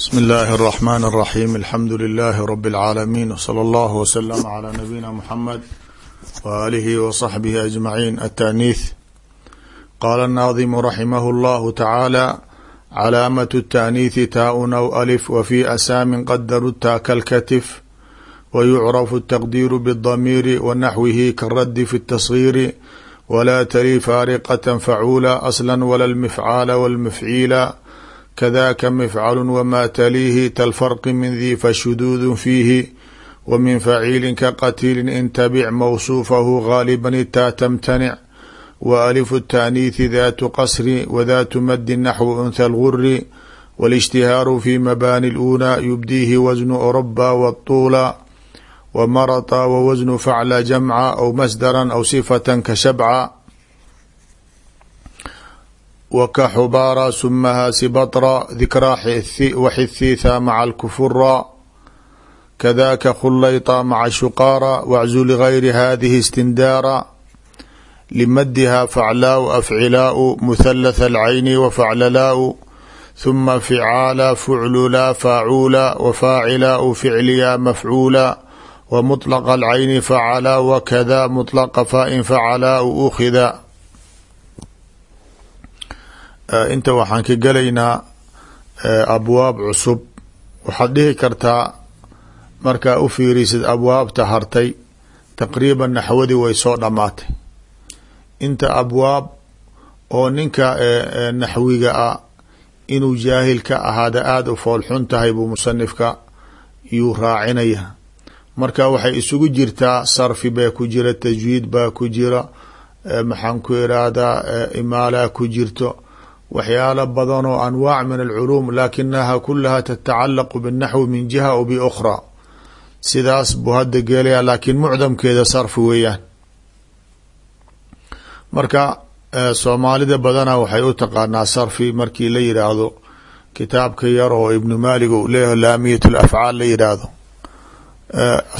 bsmi اllahi الرحmn الرaxيm alxamdu لlh rb العaalamiin wslى اllah wslm عlى nabiyina mxamed walihi wصaxbihi aجmaciin ataniith qala الnaadimu raximah اllahu tacaala calaamaة الtaaniiثi taaun aw alif wfi asaamin qadaru taa kalkatif wyucrafu الtaqdiiru bالdamiiri wanaxwihi karaddi fi الtasgiiri wla tali faariqaة facuula asla wla اlmifcaala kdaka mfcl wma tliihi talfarqi min dii fashuduud fiihi w min faciili kaqatiili intabic mawsuufahu gaaliba itaa tamtanic w alifu taaniihi datu qasri wdatu madi naxwi unha lguri wاlijtihaaru fi mabani luna yubdiihi wasnu oraba wطuula wmarata wwasnu facla jamca aw masdara aw sifata ka shabca kashabca wkaxubaara sumaha sibatra dikraa waxithiitha maca alkufura kadaka khulayta maca shuqaara waczu ligayri hadihi istindaara limadiha faclaau afcilaau muthalatha alcayni wafaclalaau huma ficaala fuclula faacuula wafaacilaau ficliya mafcuula wmطlaqa alcayni facala wakada mطlaqa fain facalaau ukhida inta waxaan ka gelaynaa abwaab cusub. Waxaad dhihi kartaa markaa u fiirisid abwaabta hartay taqriiban naxwadii way soo dhamaatay inta abwaab oo ninka naxwiga ah inuu jaahil ka ahaada aada u foolxun tahay buu musanifka yuu raacinaya marka waxay isugu jirtaa sarfi baa ku jira tajwiid baa ku jira maxaan ku irahdaa imaalaa ku jirto waxyaalo badan oo anwaac min alculuum laakinaha kulaha tatacalaqu bاnaxwi min jiha aw biukhra sidaas buu hadda geelaya laakiin mucdamkeeda sarfi weeyaan. Marka soomaalida badana waxay u taqaanaa sarfi markii la yidhaahdo kitaabka yar oo ibnu malig u leeyaho laamiyat lafcaal la yidhaahdo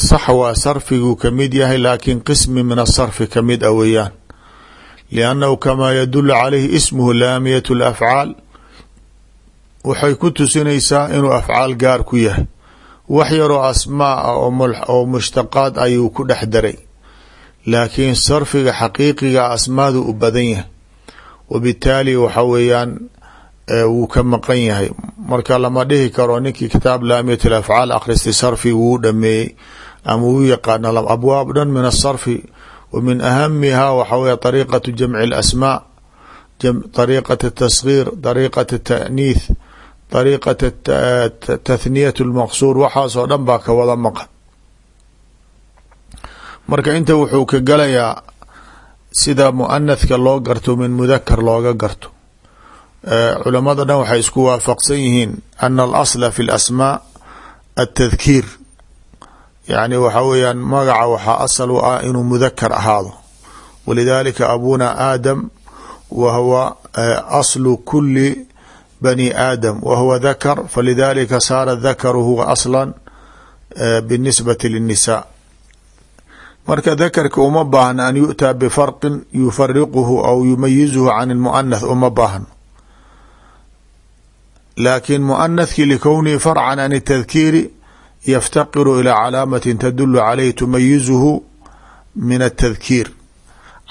sax waa sarfigu ka mid yahay laakiin qismi min asarfi ka mid a weeyaan liannahu kamaa yadulu calayhi ismuhu laamiyat lafcaal waxay ku tusinaysaa inuu afcaal gaar ku yahay wax yaroo asmaa ah oo mushtaqaad ayuu ku dhex daray laakiin sarfiga xaqiiqiga asmaadu u badan yahay wabitaali waxa weeyaan wuu ka maqan yahay marka lama dhihi karo ninkii kitaab laamiyat lafcaal akhristay sarfi wuu dhameeyey ama wuu yaqaana abwaab dhan min asarfi w min ahamiha waxa wey طariqaة jamci اlasmاء طariqaة الtasغيir طariqaة الtaأniith طariqaة tathniyaة اlmaqsuur waxaasoo dhan baa ka wada maqan marka inta wuxuu ka galayaa sida muanathka loo garto min mudakar looga garto culamada dhan waxay isku waafaqsan yihiin ana alasla fi اlasmاء الtadkiir yani waxa weeyaan magaca waxaa asal u ah inuu mudakar ahaado. Walidalika abuna aadam wa huwa aslu kuli bani aadam wa huwa dakar falidalika saara dakaru huwa asla binisbati linnisaa marka dakarka uma baahna an yu'taa bifarqin yufariquhu aw yumayizuhu can lmuanath uma baahno laakin muanathki likownihi farcan an tadkiiri yftaqiru ilى calaamati tadulu calayh tumayizuhu min atadkiir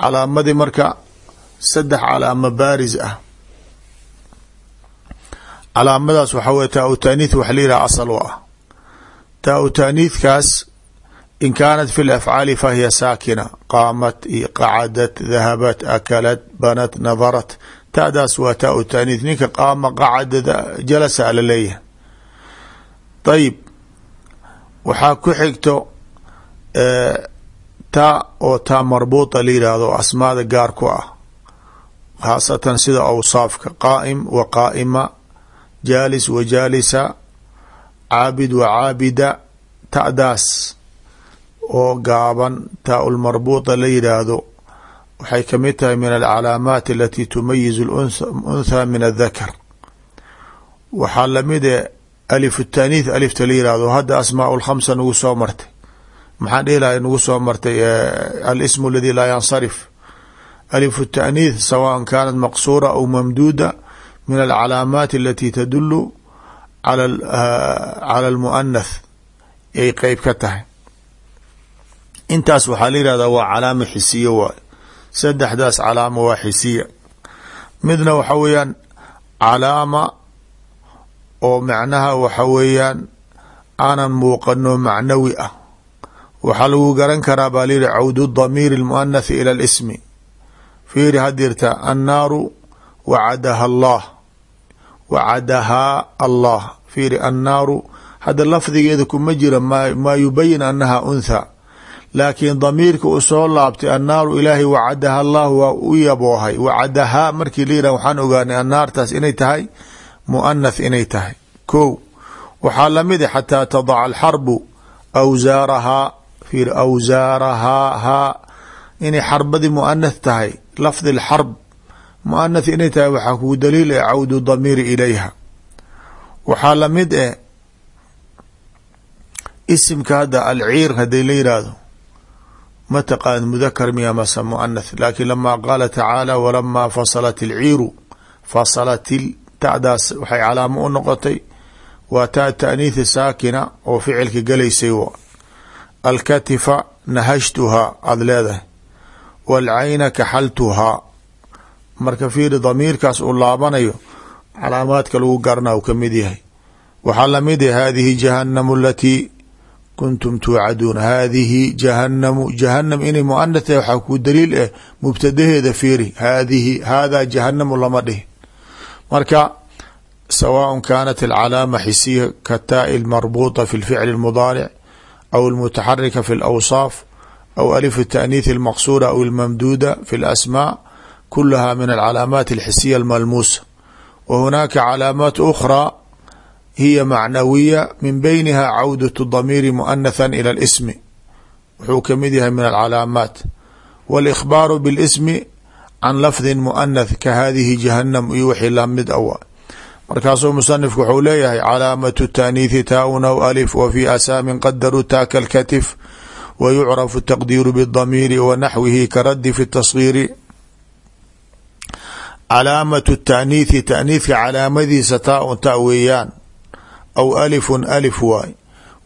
calaamadii marka saddex calaamo baaris ah calaamadaas waxaa wey taa u taaniith waxa la yidhaha asal u ah taa u taaniithkaas in kaanat fi lafcaali fahiya saakina qaamat qacadat dahabat akalat banat nadarat taadaas waa taa u taaniith ninka qaama qacada jalasa ala leeyahay ayib waxaa ku xigto taa oo taa marbuuta la yidhaahdo asmaada gaar ku ah khaasatan sida awsaafka qaa'im wa qaa'ima jaalis wa jaalisa caabid wa caabida ta'daas oo gaaban taa ulmarbuuta la yidhaahdo waxay ka mid tahay min alcalaamaat alati tumayizu untha min adakar waxaa lamide alif taaniith alifta la yihahdo hadda asmaa lkhamsa nagu soo martay. Maxaan dhihi lahay nagu soo martay alismu aladi laa yansarif? Alif taaniith sawaan kaanat maqsuura aw mamduuda min alcalaamaat alati tadulu cala almuanath ay qeyb ka tahay. Intaas waxaa la yihahdaa waa calaama xisiya waay. Saddexdaas calaamo waa xisiya. Midna waxa weeyaan calaama oo macnaha waxa weeyaan aanan muuqano macnawi ah. Waxaa lagu garan karaa baa layihi cawdu damiir اlmuanathi ila اlismi fiiri hadirta annaaru wacadaha allah wacadahaa allah. Fiiri annaaru hadda lafdigeeda kuma jira maa yubayin annaha untha. Laakiin damiirka u soo laabtay annaaru ilaahay wacadaha allah waa u yaboohay. Wacadahaa markii la yirah waxaan ogaanay annaartaas inay tahay muanath inay tahay. Ko waxaa la mid a xataa tadaca alxarbu awsaarahaa fiir awsaarahaa haa inay xarbadii muanath tahay. Lafdi lxarb muanath inay tahay waxaa kugu daliil eh cawdu damiiri ilayha. Waxaa la mid eh isimka hadda alciir haday la yiraahdo. Ma taqaan mudakar miya mase muanath laakiin lama qaala tacaala walamaa fasalat ilciiru fasalat ta'daas waxay calaamo u noqotay. Waa ta taaniithi saakina oo ficilka galaysay w alkatifa nahashtuhaa aada leedahay. Waalcayna kaxaltuhaa marka fiiri damiirkaas uu laabanayo calaamaadka lagu garna u ka mid yahay. Waxaa la mid yahay hadihi jahanamu alatii kuntum tuucaduuna. Haadihi jahanamu jahanam inay muanath waxaa kuu daliil eh mubtadaheeda fiiri. Haadihi haadaa jahanamu lama dhihin marka sawaaء kaanat alcalaama xisiya kataa'i lmarbuuطa fi lficli اlmudaaric aw almutaxarika fi اlawsaaf aw alif الtaأniiث اlmaqsuura aw اlmamduuda fi اlasmاء kulaha min alcalaamaat alxisiya almalmuusa wa hunaaka calaamaat ukhraa hiya macnawiya min beyniha cawdaة damiiri muanatha ilى اlismi wuxuu kamid yahay min alcalaamaat wاlإkhbaaru bاlismi can lafdi muanath ka hadihi jahanam iyo wixii la mid awa markaasuu musanifku wuxuu leeyahay calaamatu taaniithi taaun aw alif wa fi asaamin qadaruu taaka alkatif wa yucrafu taqdiiru bاdamiiri wa naxwihi karaddi fi tasgiiri. Calaamatu taaniithi taaniithka calaamadiisa taaun ta weeyaan. Aw alifun alif waay.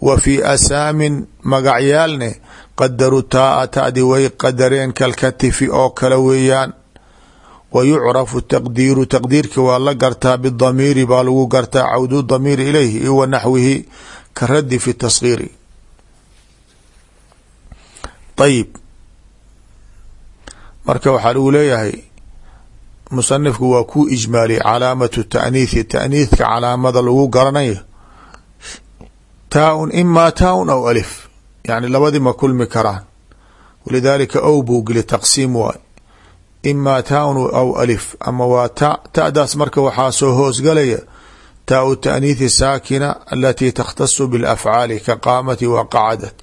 Wa fi asaamin magacyaalne qadaru taaa tadi way qadareen kalkatifi oo kale weeyaan wa yucrafu taqdiiru taqdiirka waa la gartaa bidamiiri baa lagu gartaa cawdu damiiri ilayhi i wa naxwihi ka raddi fi tasgiiri ayib marka waxaa lagu leeyahay musanifku waa ku ijmaaliy calaamatu taaniithi taaniithka calaamada lagu garanayo taaun imaa taaun aw alif yani labadii ma kulmi karaan walidaalika ow buu geli imaa taaun aw alif. Ama waa ta ta'daas marka waxaa soo hoosgalaya taau taaniithi saakina alatii takhtasu bilafcaali ka qaamati wa qacadat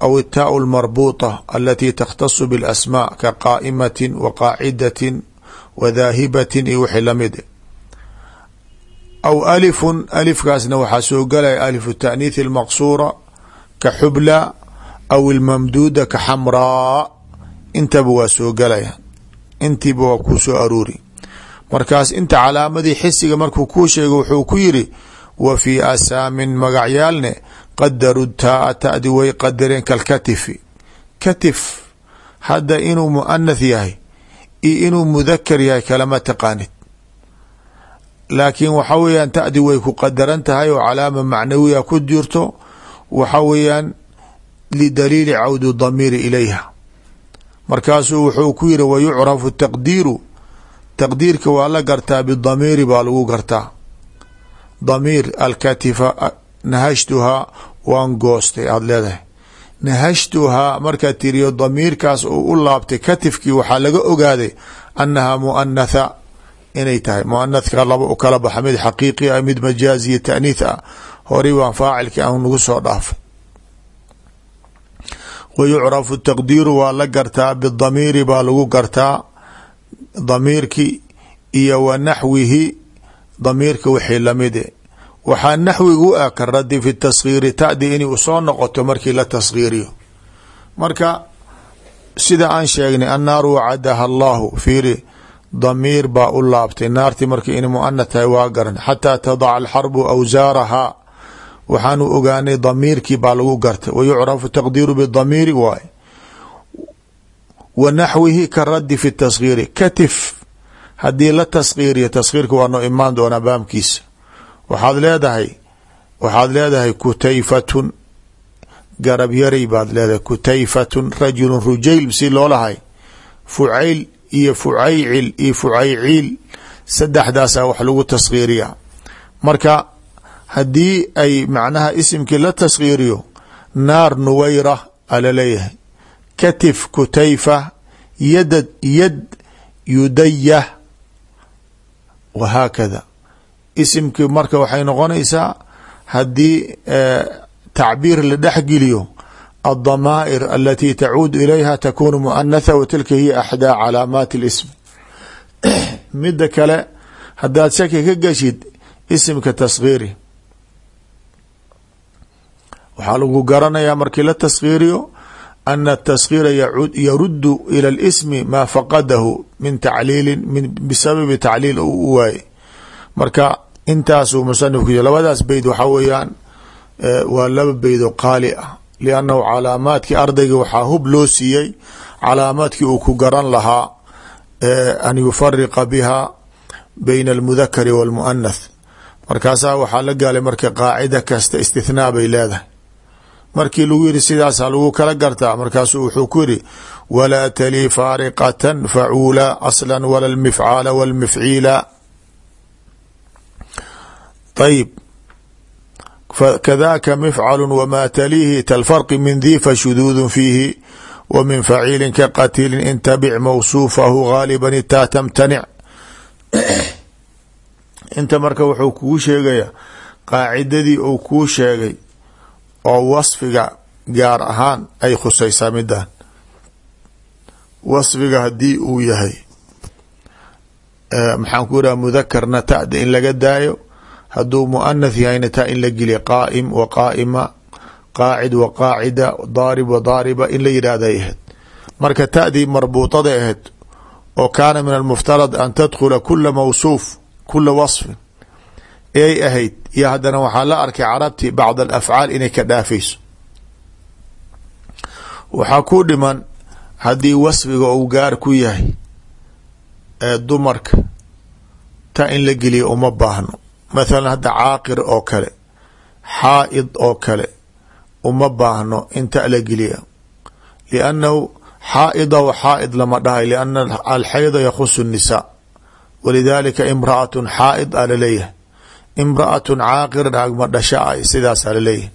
aw taau lmarbuuطa alatii takhtasu biاlasmaa ka qaa'imatin wa qaacidatin wa daahibatin iyo wixii la mid. Aw alifun alifkaasna waxaa soo galaya alifu taaniithi almaqsuura ka xubla aw ilmamduuda ka intaba waa soo galaya. Intiiba waa kuu soo aruuri. Markaas inta calaamadii xisiga markuu kuu sheego wuxuu ku yiri wa fii asaamin magacyaalne qadaru taaa ta'di way qadareen kalkatifi katif. Hadda inuu muanath yahay iyo inuu mudakar yahay kalama taqaanid. Laakiin waxa weeyaan ta'di way ku qadaran tahay oo calaama macnawiya ku jirto waxa weeyaan lidaliili cawdu damiiri ilayha markaasuu wuxuu ku yiri wa yucrafu taqdiiru. Taqdiirka waa la gartaa bidamiiri baa lagu gartaa. Damiir alkatifa nahashtuhaa waan goostay aada leedahay. Nahashtuhaa markaad tiriyo damiirkaas uu u laabtay katifkii waxaa laga ogaaday annaha muanatha inay tahay. Muanathka laba u kala baxa mid xaqiiqi ah mid majaaziya taaniith ah. Horay waan faacilkii aan nagu soo dhaafay wa yucrafu taqdiiru waa la gartaa bidamiiri baa lagu gartaa damiirki iyo wa naxwihi damiirka wixii lamide waxaa naxwigu ah ka radi fi taskhiiri tadi inay u soo noqoto markii la taskhiiriyo marka sida aan sheegnay annaaru wacadaha allahu fiiri damiir baa u laabtay naartii markii inay tahay waa garan xataa tadaca alxarbu awsaarahaa waxaanu ogaanay damiirkii baa lagu gartay. Wa yucrafu taqdiiru bidamiiri waay. Wa naxwihi ka raddi fi taskhiiri katif. Haddii la taskhiiriyo taskhiirka waa noo imaan doonaa baamkiisa waxaad leedahay waxaad leedahay kutayfatun garab yaray baad leedahay. Kutayfatun rajulun rujayl si loolahay. Fucayl iyo fucaycil iyo fucayciil saddexdaasaa wax lagu taskhiiriya marka haddii ay macnaha isimkii la taskhiiriyo naar nuweyra ala leeyahay. Katif kutayfa yadad yad yudayah wahaakada isimkii marka waxay noqonaysaa haddii eh, tacbiir la dhexgeliyo addamaa'ir alatii tacuud ilayha takunu muanatha wa tilka hiya axdaa calaamaati اlism mida kale haddaad shaki ka geshid isimka waxaa lagu garanayaa markii la taskhiiriyo ana atashiira yarudu ila اlismi maa faqadahu min tacliilin min bisababi tacliil u u waaye. Marka intaasuu musanifku labadaas beyd waxaa weeyaan e, waa laba beyd oo qaali ah. Liannahu calaamaadkii ardayga waxaa hub loo siiyey calaamaadkii uu ku garan lahaa e, an yufariqa biha bayna almudakari w almuanath markaasaa waxaa la gaalay marka qaacida kasta istithnaa bay leedahay markii lagu yidhi sidaasaa lagu kala gartaa markaasuu wuxuu ku yidhi walaa talii faariqatan facuula asla wala lmifcaala walmifciila. Ayib kdaka mfcl wma tliihi tاlfarqi min di fashuduud fiihi w min faciili kaqatiili intabic mawsuufahu gaaliba taa tamtanic inta marka wuxuu kuu sheegaya qaacidadii uu kuu sheegay oo wasfiga gaar ahaan ay khusaysaa midan wasfiga haddii uu yahay maxaan ku iraha mudakarna tada in laga daayo. Haduu muanath yahayna taa in la geliya qaa'im wa qaa'ima qaacid wa qaacida daarib wa daariba in la yidhaahday ahayd. Marka ta'dii marbuutada ahayd oo kaana min almuftarad an tadkhula kula mawsuuf kula wasfin ay ahayd. Iyo haddana waxaa la arkay carabti bacd alafcaal inay ka dhaafayso. Waxaa ku dhiman haddii wasfiga uu gaar ku yahay ee dumarka ta in la geliya uma baahno. Mathalan hadda caaqir oo kale xaa'id oo kale uma baahno in ta la geliya liannahu xaa'ida wa xaa'id lama dhahay lianna alxayda yakhusu الnisaa walidaalika imra'atun xaa'id a la leeyahay imra'atun caaqira naagma dhasha ay sidaasaa laleeyahay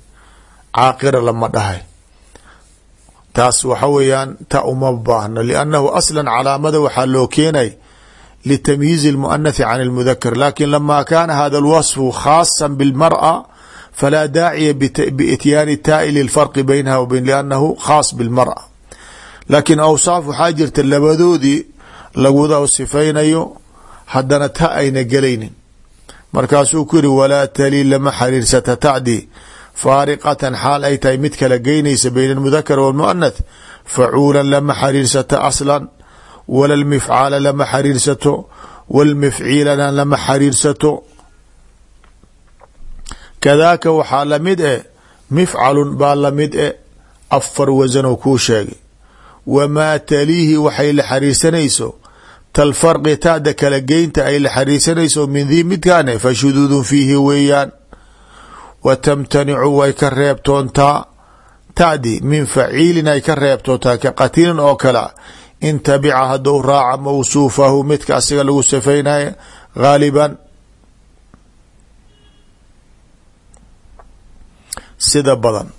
caaqira lama dhahay taas waxa weeyaan ta uma baahno liannahu aslan calaamada waxaa loo keenay لتمyiiز المؤنث عن المذkر لkن لما kاna hذا الوصف khاaصا بالمرأة فلا dاaعيa بإتياaن الtاء للفرق بينها وبين لأنه khاaص بالمرأة لakiن أwصاaف waxaa jirta labadoodii laguda sifaynayo hadana ta ayna gelaynin markaasuu ku yihi walaa tali lama xariirsata tacdi faariqatan xaal ay tahay mid kala geynaysa bayna almudakar walmuanath facuulan lama xariirsato aslan. Wala almifcaala lama xariirsato walmifciilana lama xariirsato kadaaka waxaa la mid eh mifcalun baa la mid eh afar wasanoo kuu sheegay. Wamaa taliihi waxay la xariirsanayso talfarqi taada kala geynta ay la xariirsanayso min dii midkaane fa shuduudun fiihi weeyaan. Wa tamtanicu way ka reebtoontaa. Tadi min faciilin ay ka reebtoontaa ka qatiilin oo kale in tabica haduu raaca mawsuufahu midka asiga lagu sifaynayo gaaliban sida badan.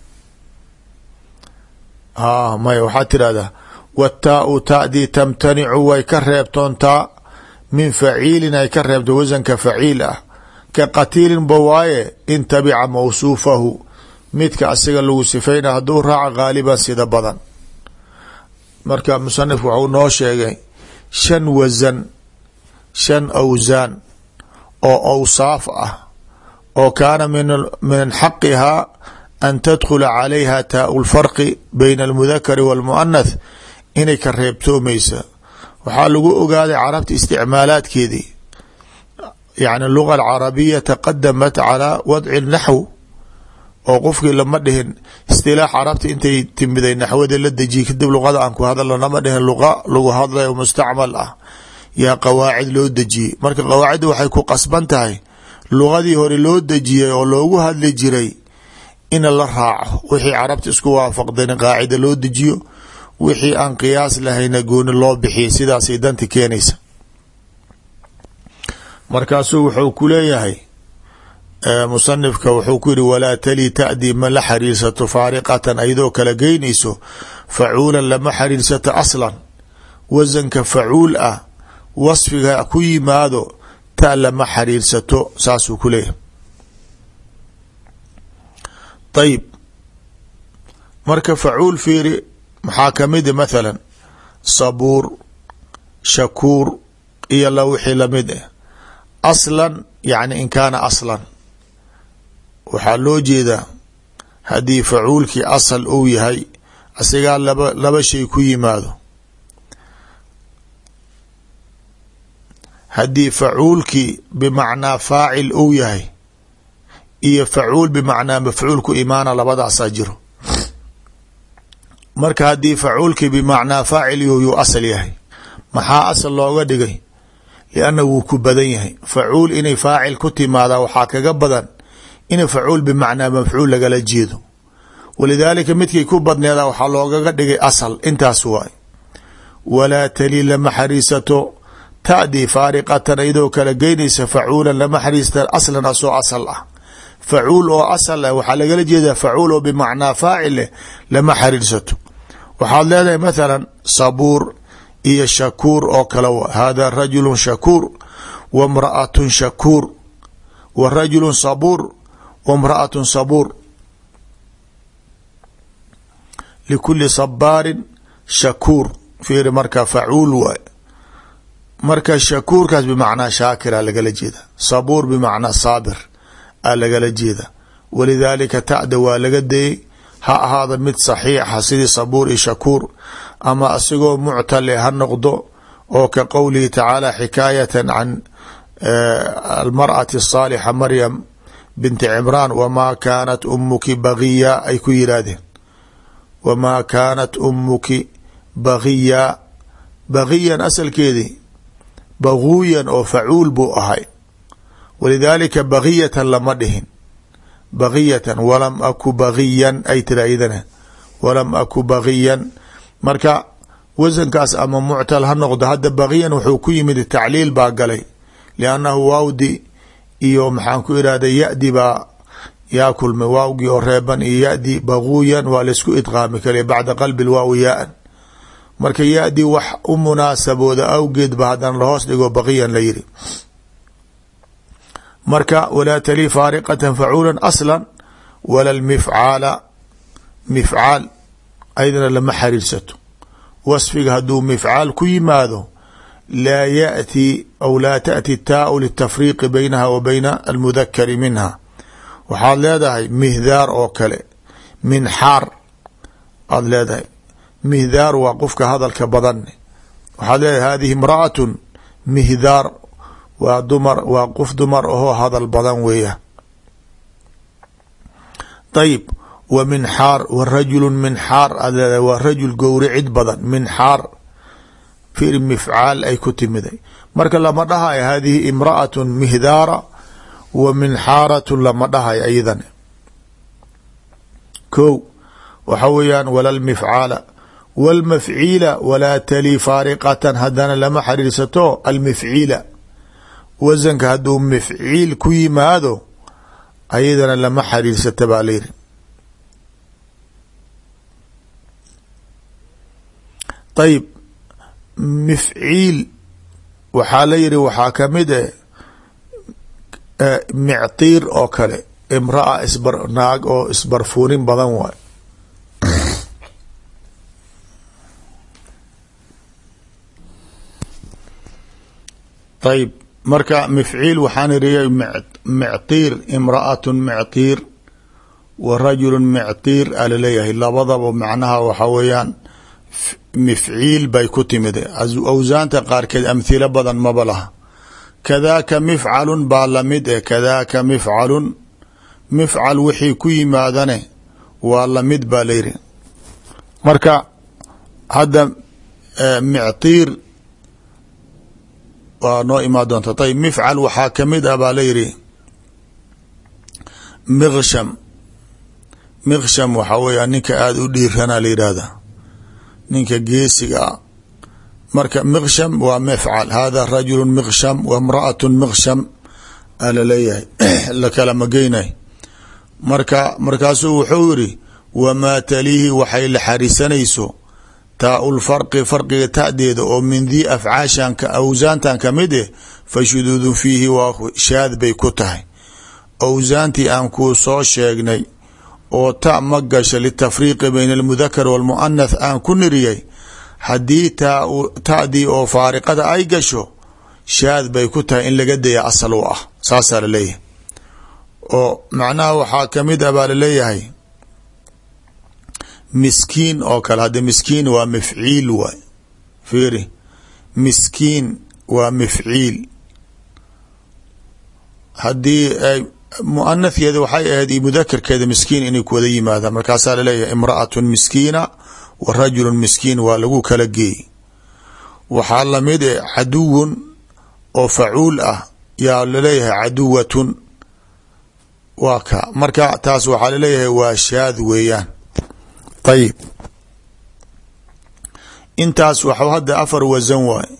Maya waxaad wataau tadii tamtanicu way ka reebtoontaa min faciilin ay ka reebto wasanka faciil ah ka qatiilin ba waaye in tabica mawsuufahu midka asiga lagu sifaynayo haduu raaca gaaliban sida badan marka musanif waxuu noo sheegay shan wasan shan awsaan oo awsaaf ah oo kaana min xaqihaa an tadkhula calayha taau lfarqi bayna almudakari walmuanath inay ka reebtoomaysa. Waxaa lagu ogaaday carabta isticmaalaadkeedii. Yani luga alcarabiya taqadamat calaa wadci naxw oo qofkii lama dhihin. Istilaax carabta intay timiday naxwada la dejiye kadib luqada aan ku hadalno lama dhihin luqa lagu hadlayo mustacmal ah. Yaa qawaacid loo dejiyey. Marka qawaacidda waxay ku qasban tahay luqadii hore loo dejiyey oo loogu hadli jiray in la raaco. Wixii carabta isku waafaqdeen qaacida loo dejiyo wixii aan qiyaas lahayna gooni loo bixiyay sidaasay danti keenaysa. Markaasuu wuxuu ku leeyahay musanifka wuxuu ku yihi walaa tali ta'di ma la xariirsato faariqatan ayadoo kala geynayso facuulan lama xariirsato aslan. Wasanka facuul ah wasfiga ku yimaado ta lama xariirsato saasuu ku leeyahay. Ayib marka facuul fiiri maxaa kamida mathala sabuur shakuur iyo la wixii la mid ah. Aslan yani in kaana aslan. Waxaa loo jeedaa haddii facuulkii asal uu yahay asigaa laba laba shay ku yimaado. Haddii facuulkii bimacnaa faacil uu yahay iyo facuul bimacnaa mafcuul ku imaana labadaasaa jiro marka haddii facuulkii bimacnaa faacil yuu asal yahay. Maxaa asal looga dhigay? Lianna wuu ku badan yahay. Facuul inay faacil ku timaadaa waxaa kaga badan in facuul bimacnaa mafcuul lagala jeedo. Walidaalika midkay ku badneeda waxaa loogaga dhigay asal. Intaas waay walaa tali lama xariisato. Ta'dii faariqatan iyadoo kala geynaysa facuulan lama xariista aslan asoo asal ah. Facuul oo asal ah waxaa lagala jeedaa facuul oo bimacnaa lama xariirsato waxaad leedahay mathalan sabuur iyo shakuur oo kale hada rajulu shakuur wa mraatun shakuur. Wa rajulu sabuur wa mraatun sabuur. Likuli sabaarin shakuur fiiri marka facuul waay. Marka shakuurkaas bimacnaa shaakira lagala jeeda sabuur bimacnaa saabir a lagala jeeda walidaalika ta'da waa laga dayey ha ahaada mid saxiixa sidii sabuur iyo shakuur ama asigoo muctale ha noqdo oo ka qowlihi tacaala xikaayatan can almar'ati asaalixa maryam binti cimraan wamaa kaanat umuki bagiya ay ku yidhaahdeen. Wamaa kaanat umuki bagiya bagiyan asalkeedii baguuyan oo facuul buu ahay. Walidaalika bagiyatan lama dhihin bagiyatan walam aku bagiyan ay tira idana walam aku bagiyan marka wasankaas ama muctal ha noqdo hadda bagiyan wuxuu ku yimid tacliil baa galay. Liannahu waawdi iyo maxaan ku irahda ya-di baa yaa kulmay waawgii oo reeban iyo ya-di baguuyan waa laysku idqaami kale bacda qalbi lwaawi yaa-an marka ya-di wax u munaasabooda awgeed ba haddana lahoos dhigo baqiyan la yiri marka walaa talii faariqatan facuula aslan wala mifcaala mifcaal aydana lama xariirsato wasfiga hadduu mifcaal ku yimaado laa yati aw laa taأti taau litafriiqi baynaha wa bayna almudakari minha waxaad leedahay mihdaar oo kale minxaar aad leedahay mihdaar waa qofka hadalka badan waxaad leedahay hadihi imraأaة mihdaar waa dumar waa qof dumar ahoo hadal badan weeya. Ayib wa minxaar wa rajul minxaar aad leedahay waa rajul gowricid badan minxaar fiir mifcaal ay ku timiday. Marka lama dhahayo hadihi imraatu mihdaara wa minxaaratu lama dhahayo ayadan ko waxa weeyaan wala lmifcaala walmafciila walaa tali faariqatan hadana lama xariirsato almifciila wasanka hadduu mafciil ku yimaado ayadana lama xariirsata baa layiri ayib mifciil waxaa la yihi waxaa ka mid e mictiir oo kale imraa isbar naag oo isbarfuunin badan waay. Ayib marka mifciil waxaan iriya mictiir imraأaة mictiir wa rajulu mictiir a la leeyahay labadaba macnaha waxa weeyaan mifciil bay ku timid. Awsaanta qaarkeed amhilo badan maba laha. Kadaaka mifcalun baa la mid eh kadaaka mifcalun mifcal wixii ku yimaadane waa la mid baa layidhi marka hadda mictiir waa noo imaan doonta. Ayb mifcal waxaa ka mid ah baa layidhi miqsham. Miqsham waxaa weya ninka aada u dhiirana la yidhaahda ninka geesiga ah. Marka miqsham waa mifcal. Hada rajulu miqsham wa mraatu miqsham leeyahay. Lakala mageynay marka markaasuu wuxuu yiri wamaa taliihi waxay la xariisanayso taa lfarqi farqiga tadeeda oo min dii afcaashan awsaantan ka mid eh fa shuduudun fiihi waa shaad bay ku tahay. Awsaantii aan kuu soo sheegnay oo ta ma gasha litafriiqi bayna almudakar walmuanath aan ku niriyay haddii ta'dii oo faariqada ay gasho shaad bay ku tahay in laga daya asal u ah saasaa la leeyahay oo macnaha waxaa ka mid ah baa la leeyahay miskiin oo kale. Hadda miskiin waa mafciil waay. Fiiri miskiin waa mafciil. Haddii ay muanathkeeda waxay ahayd iyo mudakarkeeda miskiin inay ku wada yimaadaan. Markaasaa la leeyahay imra'atun miskiina wa rajulun miskiin waa lagu kala geey waxaa la mid e caduwun oo facuul ah. Yaa la leeyahay caduwatun. Waa ka. Marka taas waxaa la leeyahay waa shaad weeyaan ayib intaas waxu hadda afar wasan waay.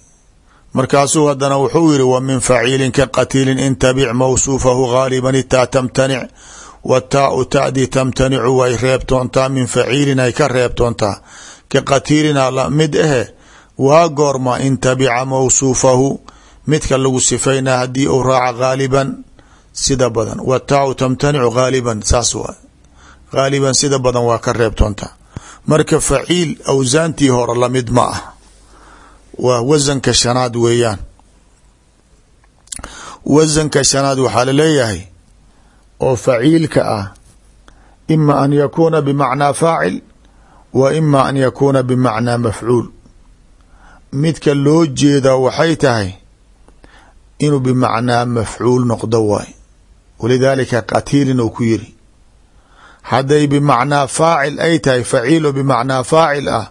Markaasuu hadana wuxuu yiri wa min faciilin ka qatiilin in tabic mawsuufahu gaaliban itaa tamtanic wataau tadi tamtanicu way reebtoontaa min faciilin ay ka reebtoontaa ka qatiilina la mid ahe waa goorma in tabica mawsuufahu midka lagu sifaynaa haddii uu raaca gaaliban sida badan. Wataau tamtanicu gaaliban saas waay gaaliban sida badan waa ka reebtoontaa marka faciil awsaantii hore la mid ma ah. Waa wasanka shanaad weeyaan. Wasanka shanaad waxaa la leeyahay oo faciilka ah. Ima an yakuuna bimacnaa faacil wa ima an yakuuna bimacnaa mafcuul. Midka loo jeedaa waxay tahay inuu bimacnaa mafcuul noqdo waay. Walidaalika qatiilin ku yiri hadday bimacnaa faacil ay tahay faciil oo bimacnaa faacil ah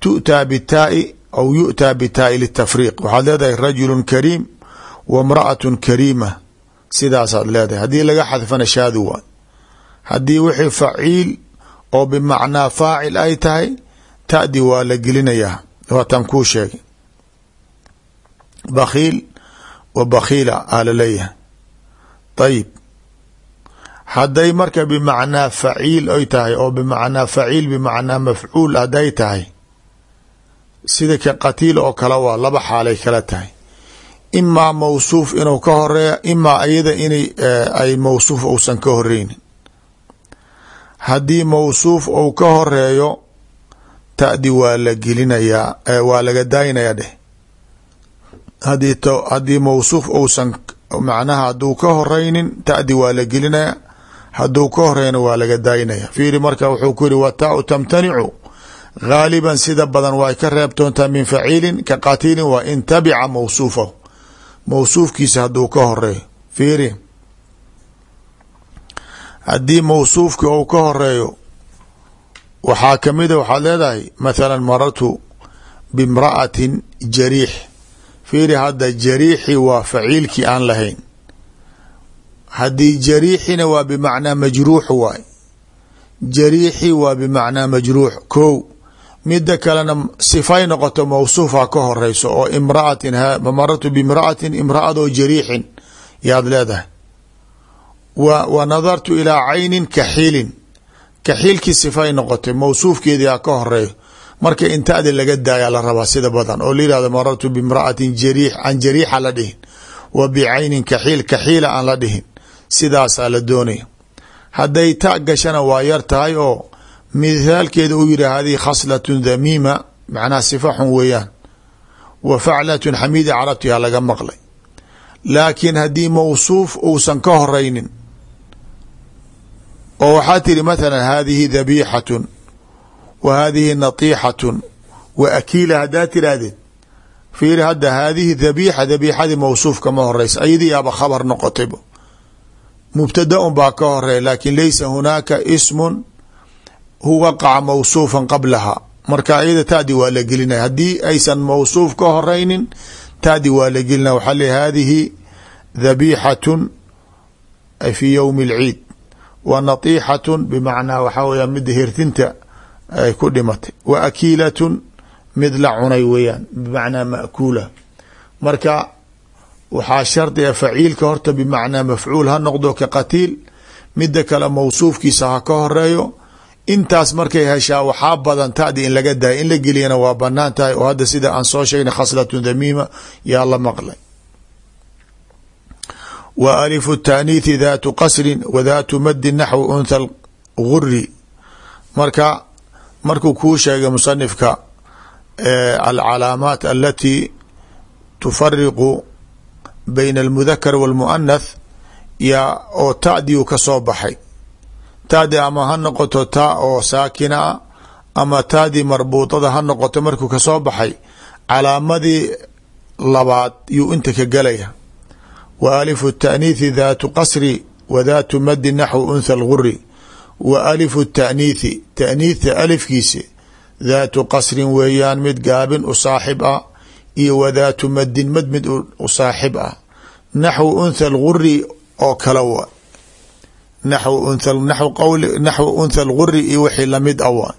tu'taa bitaa'i aw yu'taa bitaa'i litafriiq. Waxaad leedahay rajulu kariim wa mra'atun kariima. Sidaasaad leedahay. Haddii laga xadfana shaadu waay. Haddii wixii faciil oo bimacnaa faacil ay tahay ta'di waa la gelinayaa waatan kuu sheegay. Bakhiil wa bakhiila aa la leeyahay ayib hadday marka bimacnaa faciil ay tahay oo bimacnaa faciil bimacnaa mafcuul hadday tahay sida ka qatiil oo kale waa laba xaalay kala tahay. Imaa mawsuuf inuu ka horreeya imaa iyada inay ay mawsuuf uusan ka horeynin haddii mawsuuf uu ka horeeyo ta'di waa la gelinayaa waa laga daayinayaa dheh. Hadii haddii mawsuuf uusan macnaha hadduu ka horeynin ta'di waa la gelinaya hadduu ka horeyna waa laga daayinaya fiiri marka wuxuu ku yihi wataau tamtanicu. Gaaliban sida badan way ka reebtoontaa min faciilin ka qatiilin waa in tabica mawsuufahu. Mawsuufkiisa hadduu ka horeeyo fiiri haddii mawsuufki ou ka horeeyo waxaa kamida waxaad leedahay mathala marartu bimra'atin jariix. Fiiri hadda jariixi waa faciilkii aan lahayn haddii jariixina waa bimacnaa majruux waay. Jariixi waa bimacnaa majruux. Ko mida kalena sifay noqoto mawsuufa ka horeyso oo imraatin marartu bimra'atin imra'adoo jariixin yaad leedahay. Wa nadartu ilaa caynin kaxiilin kaxiilkii sifay noqotay mawsuufkeedii ka horeeyo marka intadi laga daaya la rabaa sida badan oo la yihahdo marartu bimra'atin jariix aan jariixa la dhihin. Wa bicaynin kaxiil kaxiila aan la dhihin sidaasaa la doonaya hadday ta gashana waa yar tahay oo mithaalkeeda uu yihi hadihi khaslatun dhamiima macnaha sifa xun weeyaan wa faclatun xamiida carabtiha laga maqlay. Laakiin haddii mawsuuf uusan ka horeynin oo waxaa tiri mathala hadihi dhabiixatun wa hadihi natixatun wa akiila haddaad tiraahdid fiiri hadda haadihi dhabiixa dhabiixadii mawsuufka ma horeysa ayadii yaaba khabar noqotayb mubtada un baa ka horeya laakin laysa hunaaka ismun waqaca mawsuufan qablaha marka ayada taadi waa la gelinaya haddii aysan mawsuuf ka horeynin taadi waa la gelinaya waxaa le hadihi dhabiixatun fi yowmi اlciid wa natixatun bimacnaa waxaa weya mida hirtinta ay ku dhimatay wa akiilatun mid la cunay weeyaan bimacnaa ma'kuula marka waxaa shardiga faciilka horta bimacnaa mafcuul ha noqdo ka qatiil mida kale mawsuufkiisa ha ka horeeyo intaas markay heshaa waxaa badan tadi in laga daaya in la geliyana waa bannaan tahay. Oo hadda sida aan soo sheegnay khaslatun dhamiima yaa la maqlay. Wa alifu taaniithi daatu qasrin wa daatu maddi naxwi untha guri marka markuu kuu sheegay musanifka alcalaamaat alati tufariqu bayna almudakar walmuanath yaa oo tadiu ka soo baxay. Taadi ama ha noqoto taa oo saakina a ama taadii marbuuطada ha noqoto markuu ka soo baxay calaamadii labaad yuu inta ka gelaya wa alifu taaniithi daatu qasri wa daatu madi naxwi untha alguri wa alifu taaniithi taaniitha alifkiisi daatu qasrin weeyaan mid gaabin u saaxib ah iyo wa daatu madin mad mid u saaxib ah. Naxwi untha alguri oo kale wa. Naxwi untha alguri iyo wixii la mid awa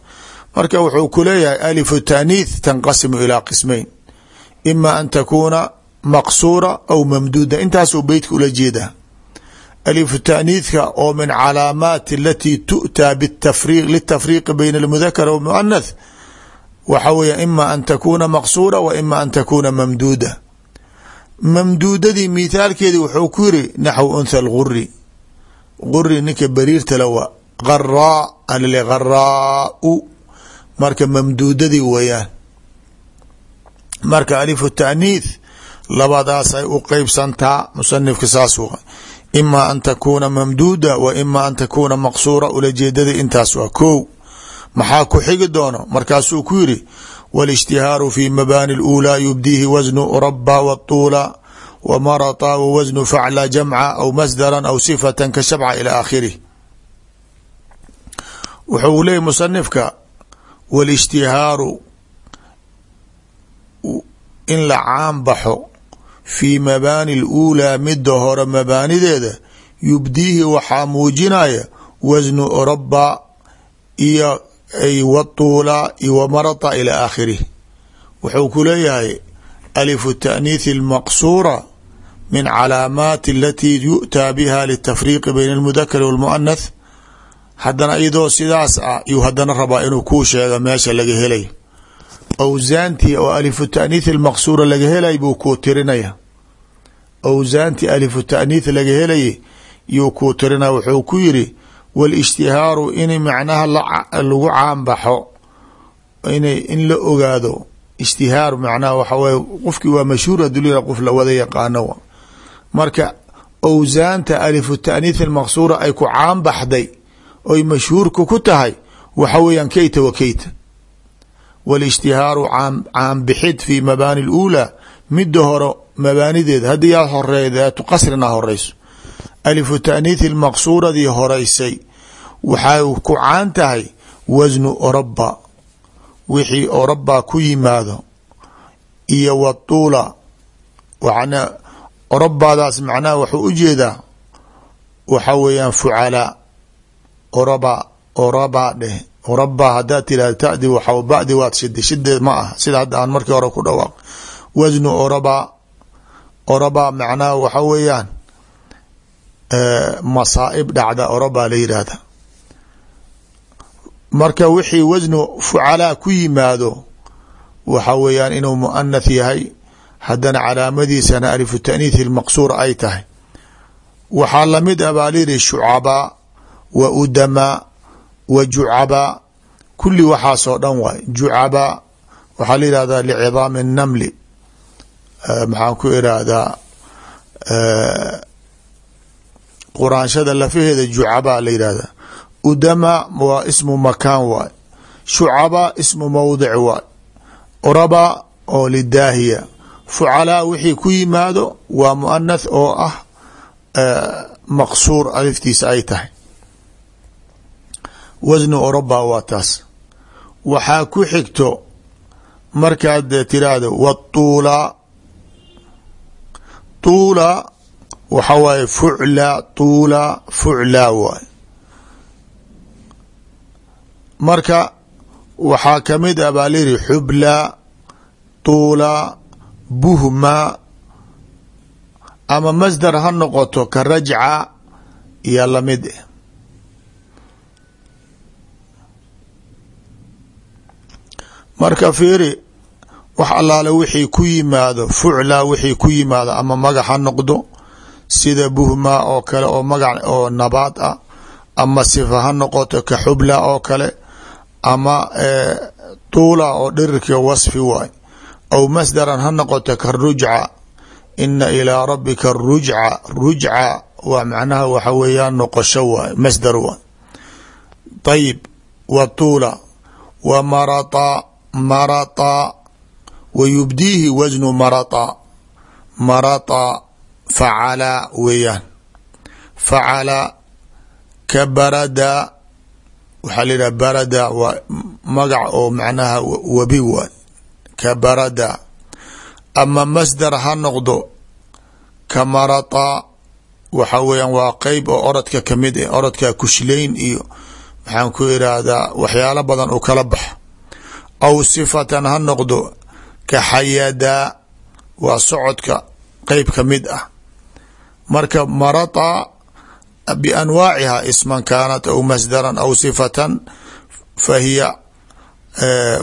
marka wuxuu ku leeyahay alifu taaniith tanqasimu ilaa qismayn ima an takuuna maqsuura aw mamduuda. Intaasuu beytka ula jeedaa. Alifu taaniithka oo min calaamaat alati tu'taa litafriiqi bayna almudakar walmuanath waxa weya ima an takuuna maqsuura wa ima an takuuna mamduuda. Mamduudadii mithaalkeedi wuxuu ku yiri naxwi untha alguri guri ninka beriirta la waa qaraa alale qaraau marka mamduudadii weeyaan. Marka alifu taaniith labadaasay u qeybsantaa musanifka saas ima an takuuna mamduuda wa ima an takuuna maqsuura. Ulajeedadii intaas waa ko maxaa ku xigi doono markaasuu ku yiri wاlاجtihaaru fi mabaani اlأulى yubdiihi wasnu raba wطuula wmarطa wwasnu facla jamca aw masdara aw sifata ka shabca ilى aakhirih wuxuu leeyay musanifka wاlاجtihaaru in la caan baxo fii mabaani اlأulىa mida hore mabaanideeda yubdiihi waxaa muujinaya wasnu raba iyo wطuula iyo wmarطa ilى aakhirih wuxuu ku leeyahay alifu taأniiثi اlmaqsuura min calaamaati alati yu'taa biha litafriiqi bayna اlmudakari wاlmuanath haddana iyadoo sidaas ah yuu haddana rabaa inuu kuu sheega meesha laga helay awsaantii oo alifu taaniith almaqsuura laga helay buu kuu tirinaya awsaantii alifu taaniith laga helayay yuu kuu tirinaya wuxuu ku yiri wاlاجtihaaru in macnaha lagu caanbaxo inay in la ogaado اجtihaar macnaha waxa weye qofkii waa mashhuur haduu qof la wada yaqaano marka awsaanta alifu taaniith almaqsuura ay ku caanbaxday oy mashhuurka ku tahay waxa weeyaan keyta wa keyta wاlاجtihaaru caanbixid fi mabaani اlأulى mida hore mabaanideeda haddii yaa horeeya daatu qasrina horeyso alifu taaniithi almaqsuuradii horeysay. Waxay ku caan tahay wasnu oraba wixii oraba ku yimaado iyo watuula. Orabadaas macnaha wuxuu u jeedaa waxa weeyaan fucalaa oraba oraba dheh. Oraba haddaad tirahda tadi waxa badi waad shida shideed ma ah sida hadda aan markii hore ku dhawaaq. Wasnu oraba oraba macnaha waxa masaaib dhacda oraba la yidhaahda marka wixii wasnu fucalaa ku yimaado waxa weeyaan inuu muanath yahay haddana calaamadiisana alifu taaniithi maqsuur ay tahay. Waxaa la mid a baa layihi shucabaa wa udamaa wa jucabaa kulli waxaasoo dhan waay. Jucabaa waxaa la yihahdaa licidaami الnamli maxaan ku irahdaa quraanshada lafaheeda jucabaa la yihahda udama waa ismu makaan waay. Shucabaa ismu mawdic waay. Uraba oo lidaahiya. Fucalaa wixii ku yimaado waa muanath oo ah maqsuur aliftiisa ay tahay. Wasnu uraba waa taas. Waxaa ku xigto markaad tiraahdo watuula tuula waxa waaye fucla tuula fucla waay. Marka waxaa ka mid ah baa layidhi xubla tuula buhma ama masdar ha noqoto ka rajca iyo la mid eh. Marka fiiri wax allaale wixii ku yimaado fucla wixii ku yimaado ama magac ha noqdo sida buhma oo kale oo magac oo nabaad ah ama sifa ha noqoto ka xubla oo kale ama tuula oo dhirirka wasfi waay. Aw masdaran ha noqoto ka rujca. Ina ilaa rabbika rujca. Rujca waa macnaha waxa weeyaan noqosho waay masdar waay. Ayib wa tuula wa marata marata wa yubdiihi wasnu marata. Marata facala weeyaan facala ka barada waxaa la yidhaha barada waa magac oo macnaha webi waay ka barada ama masdar ha noqdo ka marata waxa weeyaan waa qeyb oo orodka ka mid ah orodka kushlayn iyo maxaan ku irahdaa waxyaalo badan oo kala bax aw sifatan ha noqdo ka xayada waa socodka qeyb ka mid ah marka marata bianwaaciha isman kaanat aw masdaran aw sifatan fa hiya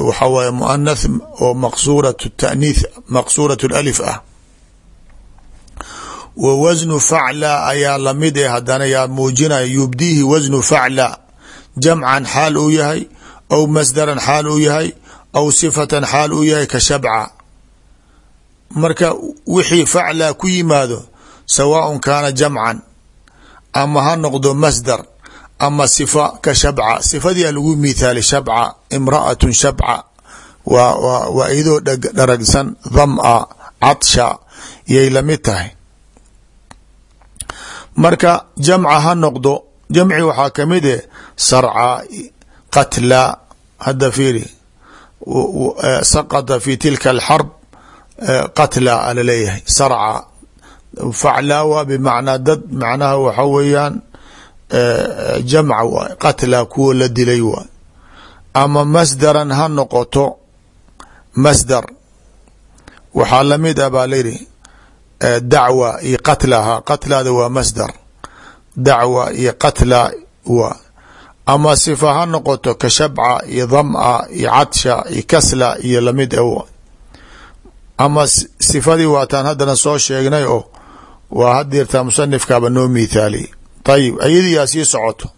waxa waye muanath oo maqsurat taaniith maqsurat alif ah. Wa wasnu facla ayaa la mid eh hadana yaa muujinaya yubdiihi wasnu facla jamcan xaal uu yahay aw masdaran xaal uu yahay aw sifatan xaal uu yahay ka shabca. Marka wixii facla ku yimaado sawaaء kaana jamcan ama ha noqdo masdar ama sifa ka shabca sifadiia lagu mithaali shabca imra'atu shabca waa wa waa iyadoo dharagsan dham'a cadsha yay la mid tahay marka jamca ha noqdo jamci waxaa ka mid eh sarca qatla hadda fiiri saqطa fi tilka alxarb qatla alaleeyahay sarca facla waa bimacnaa dad macnaha waxa weeyaan jamca waay qatla kuwa la dilay waay ama masdaran ha noqoto masdar waxaa la mid ah baa layidhi dacwa iyo qatlaha qatlada waa masdar dacwa iyo qatla waa ama sifa ha noqoto ka shabca iyo dham'a iyo cadsha iyo kasla iyo la mid a ama sifadii soo sheegnay oo waa hadeertaa musanifkaaba noo mithaaliye ayib ayadiyaa sii socoto.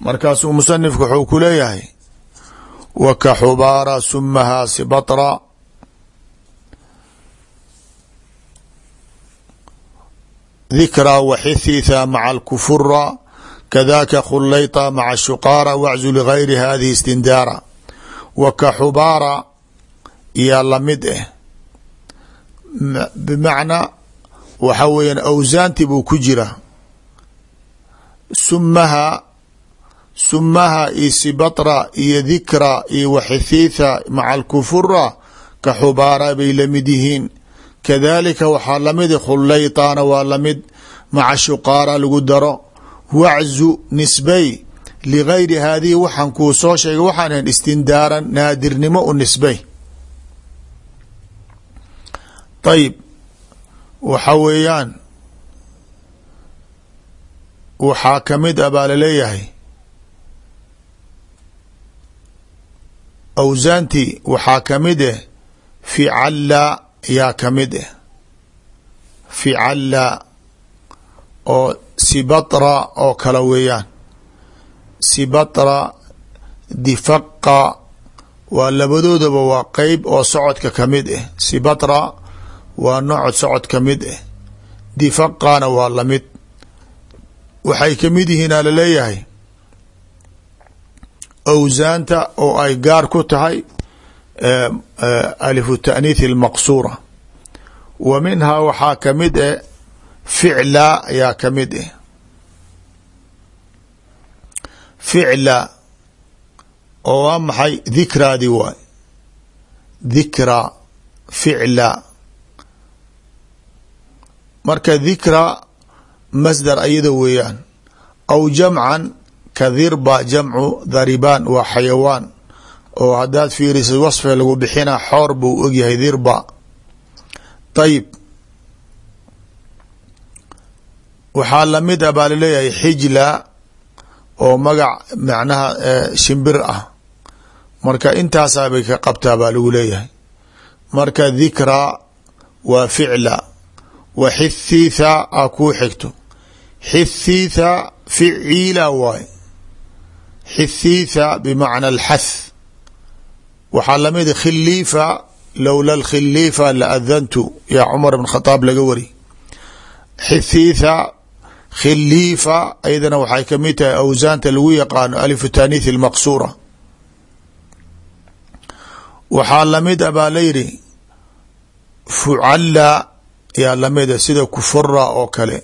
Markaasuu musanifku wuxuu ku leeyahay wa ka xubaara sumahaa sibatra dikraa waxithitha maca alkufura kadaka khulayta maca shuqaara waczu ligayri hadihi istindaara. Wa ka xubaara yaa ah bimacnaa waxa weeyaan awsaanti buu ku jira sumaha sumaha iyo sibatra iyo dikra iyo waxithitha maca alkufura ka xubaara bay la mid yihiin kadalika waxaa la mid khulaytaana waa la mid maca shuqaara lagu daro waczu nisbay ligayri haadihi waxaan kuu soo sheegay waxaan ahayn istindaaran naadirnimo u nisbay ayib waxa weeyaan waxaa ka mid a baa la leeyahay awsaanti waxaa ka mid eh ficalla yaa ka mid eh. Ficalla oo sibatra oo kale weeyaan. Sibatra difaqa waa labadoodaba waa qeyb oo socodka ka mid ah sibatra waa nooc socod ka mid ah difaqana waa la mid waxay ka mid yihiin a la leeyahay awsaanta oo ay gaar ku tahay alifu taaniithi almaqsuura. Wa minhaa waxaa ka mid eh ficla ayaa ka mid eh. Ficla oo waa maxay? Dhikraadi waay. Dhikra ficla marka dhikra masdar ayada weeyaan. Aw jamcan ka dhirba jamcu dharibaan waa xayawaan. Oo haddaad fiirisid wasfe lagu bixina xoor buu ogyahay dhirba ayib waxaa la mid a baa la leeyahay xijla oo magac macnaha shimbir ah. Marka intaasaa bay ka qabtaa baa lagu leeyahay. Marka dhikra waa ficla wa xithiitha a kuu xigto. Xithiitha ficiila waay xithiitha bimacna alxath. Waxaa la mid khiliifa lowla alkhiliifa la adantu yaa cumar bn khadaab laga wari. Xithiitha khiliifa ayadana waxay ka mid tahay awsaanta lagu yaqaano alifu taaniith almaqsuura. Waxaa la mid a baa layidhi fucalla yaa lamida ah sida kufura oo kale.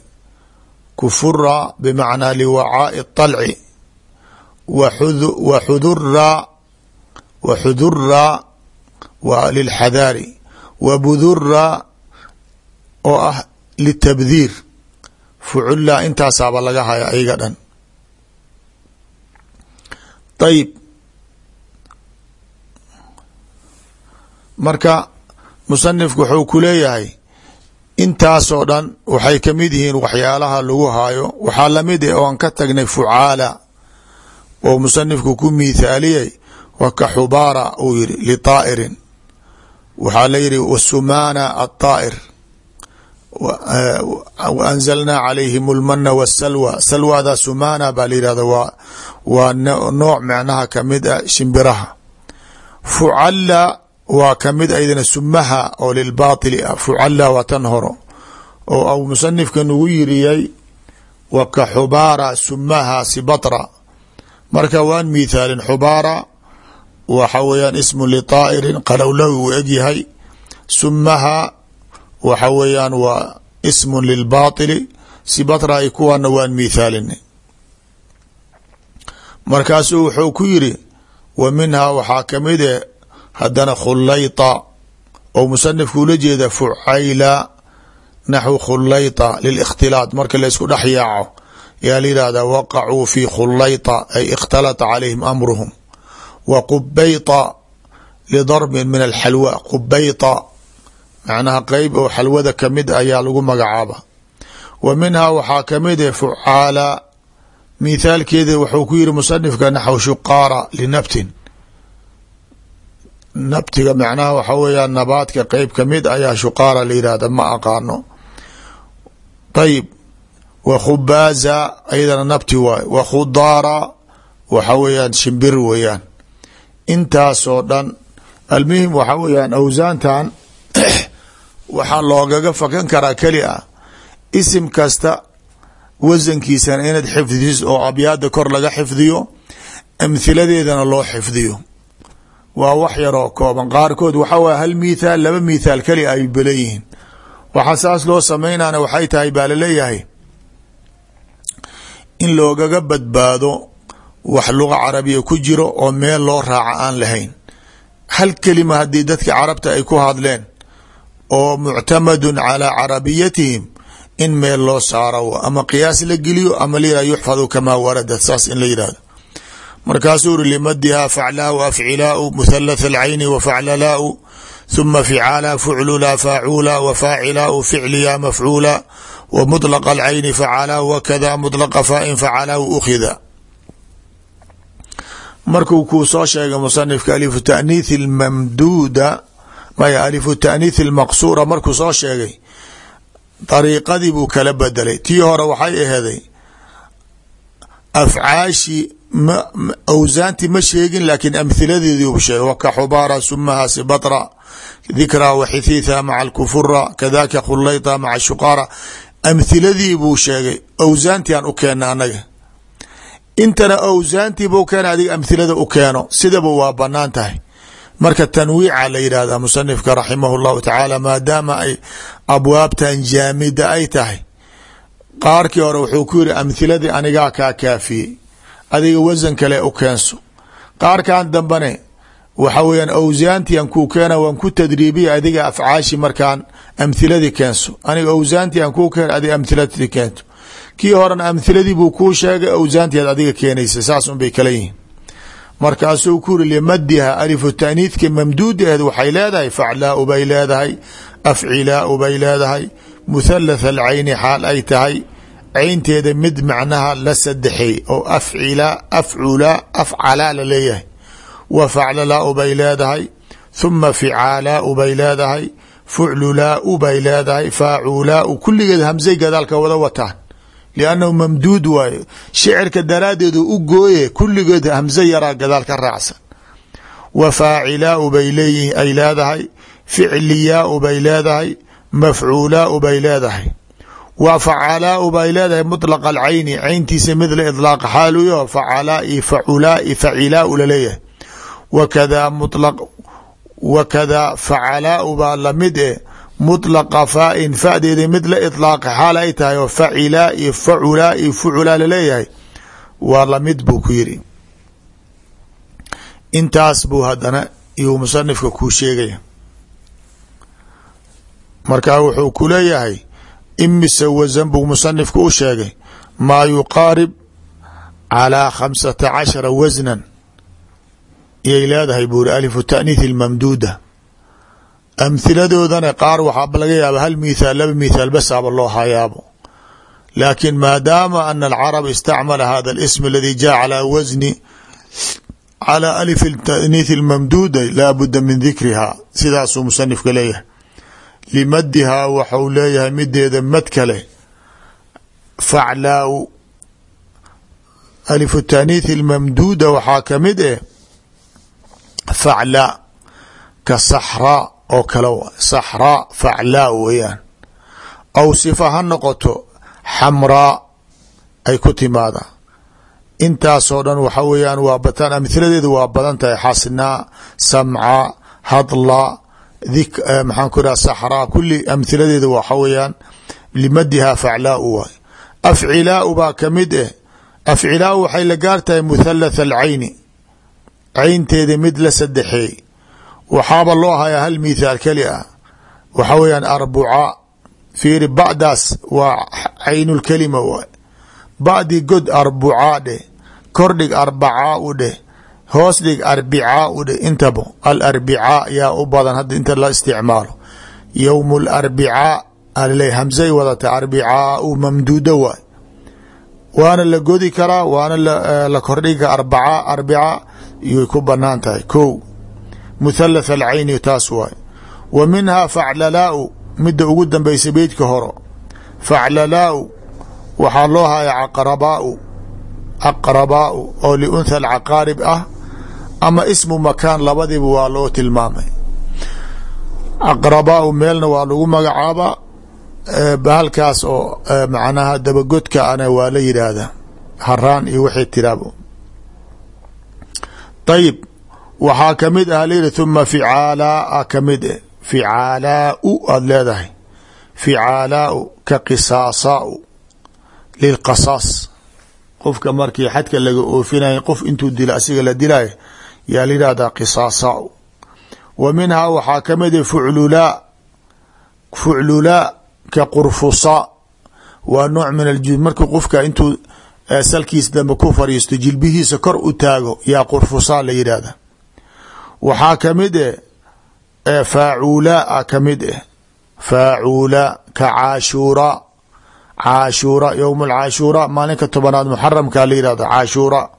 Kufura bimacnaa liwacaai طalci waxudura waxudura waa lilxadaari wabudura oo ah litabdiir. Fucula intaasaaba laga haya iyaga dhan. Ayib marka musanifku wuxuu ku leeyahay intaasoo dhan waxay kamid yihiin waxyaalaha lagu haayo waxaa lamid eh oan ka tagnay fucaala oo musanifku ku miithaaliyay wa ka xubaara uu yihi litaa'irin waxaa la yihi wasumana aلطaa'ir anzalnaa calayhim اlmana wالsalwa salwada sumana baa la yihahda waa waa nooc macnaha kamid a shimbiraha fucala waa ka mid aydana sumaha oo lilbaطili ah fucala waa tan horo. Oo au musanifka nugu yiriyay wa ka xubaara sumaha sibatra marka waan mithaalin xubaara waxa weeyaan ismu litaa'irin qalowlawi uu egyahay sumaha waxa weeyaan waa ismu lilbaطili sibatra ay kuwaana waan mithaalinay. Markaasuu wuxuu ku yiri wa minhaa waxaa ka mid e haddana khulayta oo musanifku ula jeeda fucayla naxwu khulayta lilikhtilaat marka laysku dhex yaaco yaa la yihahda waqacuu fi khulayta ay ikhtalata calayhim amruhum. Wa qubayta lidarbin min alxalwa. Qubayta macnaha qeyb oo xalwada ka mid ayaa lagu magacaaba. Wa minhaa waxaa ka mid e fucaala mithaalkeeda wuxuu ku yiri musanifka naxw shuqaara linabtin nabtiga macnaha waxa weeyaan nabaadka qeyb ka mid ayaa shuqaara la ma aqaano. Ayib wa khubaaza ayadana nabti waay. Wa khudaara waxa weeyaan shimbir weeyaan. Intaasoo dhan almuhim waxa weeyaan awsaantan waxaa loogaga fakan karaa keli ah isim kasta wasankiisana inaad xifdisid oo abyaada kor laga xifdiyo amhiladeedana loo xifdiyo waa wax yaroo kooban. Qaarkood waxa waye hal mithaal laba mithaal keli ay belan yihiin waxaa saas loo samaynana waxay tahay baa la leeyahay in loogaga badbaado wax luga carabiya ku jiro oo meel loo raaca aan lahayn. Hal kelima haddii dadka carabta ay ku hadleen. Oo muctamadun calaa carabiyatihim in meel loo saaro ama qiyaas la geliyo ama layihah yuxfadu kamaa waradat saas in la yihahdo markaasuu uri limadiha faclaau afcilaau muthalath alcayni wa faclalaau ثuma ficaala fuclula faacula w faacilaau ficliya mafcuula w muطlq alcayni facala wakada muطlqa fain facala ukhida markuu kuu soo sheegay musanifka alifu taaniith اlmamduuda maya alifu taaniith اlmaqsuura markuu soo sheegay dariiqadii buu kala bedelay tii hore waxay aheeday afcaashi awsaanti ma sheegin laakiin amhiladeediibu sheegay waka xubaara sumaha sibatra dikra waxithiitha maca alkufura kadaka khulayta maca shuqaara amhiladii buu sheegay awsaantiaan u keena anaga. Intana awsaantii buu keena adiga amhilada u keeno. Sidaba waa bannaan tahay. Marka tanwiica la yidhahda musanifka raximah llahu tacaala maadaama ay abwaabtan jaamida ay tahay qaarkii hore wuxuu ku yiri amhiladii anigaa kaa kaafiyey adiga wasan kale u keenso. Qaarkan dambane waxa weeyaan awsaantian kuu keena waan ku tadriibiya adiga afcaashi markaan amhiladii keenso. Aniga awsaanti an kuu keena adiga amhiladii keento kii horena amhiladii buu kuu sheegay awsaantiad adiga keenaysa saas un bay kala yihiin. Markaasuu ku yiri limadiha alifu taaniidka mamduudaheed waxay leedahay faclaau bay leedahay afcilaau bay leedahay muthalath alcayni xaal ay tahay caynteeda mid macnaha la sadexeey oo afcila afcula afcalaa la leeyahay. Wa faclalaau bay leedahay thuma ficaalaau bay leedahay fuclulaau bay leedahay faaculaau kulligeed hamsay gadaalka wada wataan. Liannahu mamduud waayo. Shicirka daraaddeedu u gooye kulligeed hamse yaraa gadaal ka raacsan. Wa faacilaau bay leeyihi ay leedahay ficliyaau bay leedahay mafcuulaau bay leedahay wa facalaau bay leedahay mطlaqa alcayni cayntiisa mid la iطlaaq xaaluyo facalaai faculaai facilaau laleeyahay wakada mulaq wakada facalaau baa lamid e mطlaqa faain fadeeda mid la iطlaaqa xaal ay tahay oo facilaa iyo faculaa iyo fuculaa laleeyahay waa lamid buu ku yiri intaas buu hadana iyuu musanifka kuu sheegaya markaa wuxuu ku leeyahay imise wasan buu musanifka u sheegay maa yuqaarib calىa khamsata cashara wasnan iyay leedahay buuri alifu taaniith اlmamduuda amhiladoodana qaar waxaaba laga yaaba hal mithaal laba mithaal basaaba loo hayaabo laakin maadaama ana alcarab istacmala hada اlism aladi jaa calى wasni calى alif taaniith اlmamduuda laa budda min dikriha sidaasuu musanifka leeyahay limadihaa waxau leeyahay mideeda mad kale. Faclaau alifu taaniith اlmamduuda waxaa ka mid eh facla ka saxraa oo kale saxraa faclaa weeyaan. Aw sifa ha noqoto xamraa ay ku timaada. Intaasoo dhan waxa weeyaan waa bataan waa badan tahay xasnaa samca hadla maxaan ku ihaha saxraa kuli amhiladeedu waxa weeyaan limadihaa faclaau waay. Afcilaau baa ka mid eh. Afcilaau waxay la gaar tahay muthalath alcayni. Caynteeda mid la sadexeey waxaaba loo hayaa hal mithaal keli ah. Waxa weeyaan arbucaa. Fiiri bacdaas waa caynulkelima waay. Bacdi god arbucaa dheh. Kordhig arbacaa u dheh hoos dhig arbicaa u dheh intaba alarbicaa yaa u badan hadda inta la isticmaalo. Yowm larbicaa alale hamsay wadata arbicaau mamduuda waay. Waana la godi karaa waana la kordhiga arbaca arbica iyoy ku bannaan tahay. Ko muthalath alcayni taas waay. Wa minhaa faclalaau midda ugu dambaysa beydka horo. Faclalaau waxaa loo haya caqrabaau. Aqrabaau oo liuntha alcaqaarib ah ama ismu makaan labadiba waa loo tilmaamay. Aqrabaau meelna waa lagu magacaabaa bahalkaas oo macnaha dabagodka ana waa la yidhaahdaa haraan iyo wixii tiraabo. Ayib waxaa ka mid ah layihi thuma ficaalaa ka mid e ficaalaau aada leedahay. Ficaalaau ka qisaasaau lilqasaas qofka markii xadka laga oofinaya qof intuu dilo asiga la dilaya yaa la qisaasaau wa minhaa waxaa ka mid e fuclulaa fuclulaa ka qurfusa. Waa nooc min aljuud markii qofka intuu salkiis dambe ku fariisto jilbihiisa kor u taago yaa qurfusaa la yidhaahda waxaa ka mid eh faacuulaa ka mid eh faacuula ka caashuura. Caashuura yowm alcaashuura maalinka tobanaad muxaramkaa la yihahda caashuura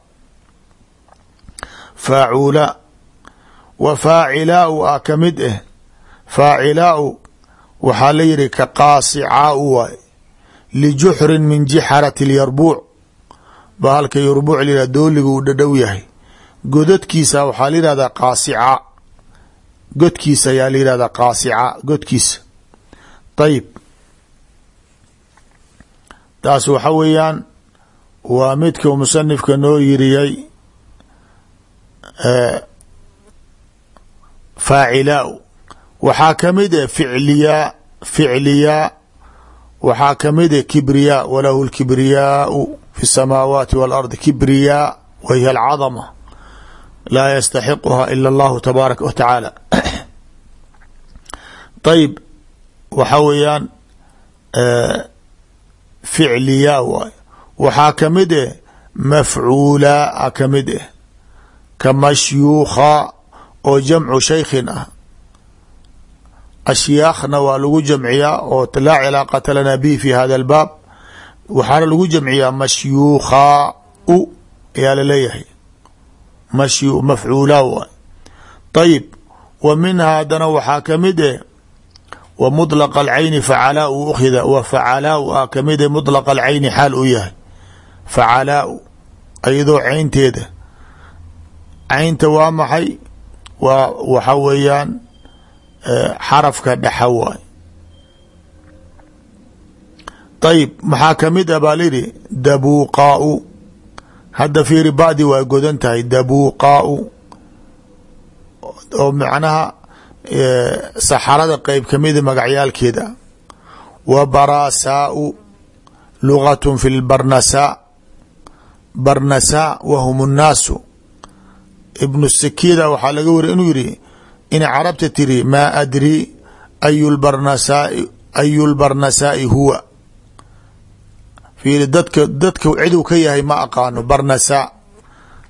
faacuula wa faacilaau a ka mid eh. Faacilaau waxaa la yihi ka qaasicaau waay lijuxrin min jixarati lyarbuuc bahalka yarbuuc la yihah dooliga uu dhadhow yahay. Godadkiisa waxaa la yihahdaa qaasica godkiisa ayaa la yihahdaa qaasica godkiisa. Ayib taas waxa weeyaan waa midka musanifka noo yiriyey faacilaa waxaa ka mid e ficliyaa ficliyaa waxaa ka mid e kibriyaa walahu lkibriyaau fi samaawaati waalardi kibriyaa wahiy alcadama laa yastaxiquha ila allahu tabaaraka wa tacaala ayb waxa weeyaan ficliyaa waay waxaa ka mid eh mafcuulaa a ka mid eh ka mashyuukha oo jamcu shaykhin ah. Ashyaakhna waa lagu jamciyaa oo laa cilaaqata lana bihi fi hada albaab. Waxaana lagu jamciyaa mashyuukhaa u ayaa la leeyahay mashyu mafcuulaa waay ayib wa minha haddana waxaa ka mid eh wa mطlq alcayni ukhida wa facalaa a ka mid e mطlq alcayni u yahay. Facalaa ayadoo caynteeda caynta waa maxay? Waa waxa weeyaan xarafka dhexa waay. Ayib maxaa ka mid a baa layidhi dabuuqaau. Hadda fiiri badi waa godan tahay. Dabuuqaau. Oo macnaha saxarada qeyb kamida magacyaalkeeda. Wa baraasaau lugat fi lbarnasaa barnasaa wahum nnaasu ibnu sakida waxaa laga wariy inuu yihi in carabta tiri maa adri ayu lbarnasaai ayu lbarnasaai huwa. Fiiri dadka dadka ciduu ka yahay ma aqaano barnasaa